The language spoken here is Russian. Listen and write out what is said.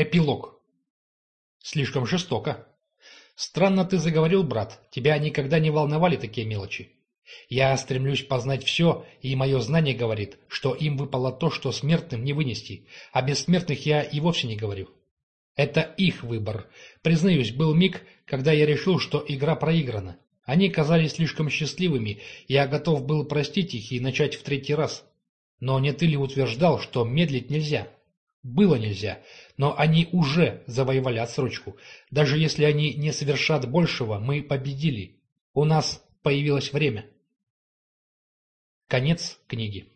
Эпилог. Слишком жестоко. Странно ты заговорил, брат. Тебя никогда не волновали такие мелочи. Я стремлюсь познать все, и мое знание говорит, что им выпало то, что смертным не вынести, а бессмертных я и вовсе не говорю. Это их выбор. Признаюсь, был миг, когда я решил, что игра проиграна. Они казались слишком счастливыми, я готов был простить их и начать в третий раз. Но не ты ли утверждал, что медлить нельзя? Было нельзя, но они уже завоевали отсрочку. Даже если они не совершат большего, мы победили. У нас появилось время. Конец книги.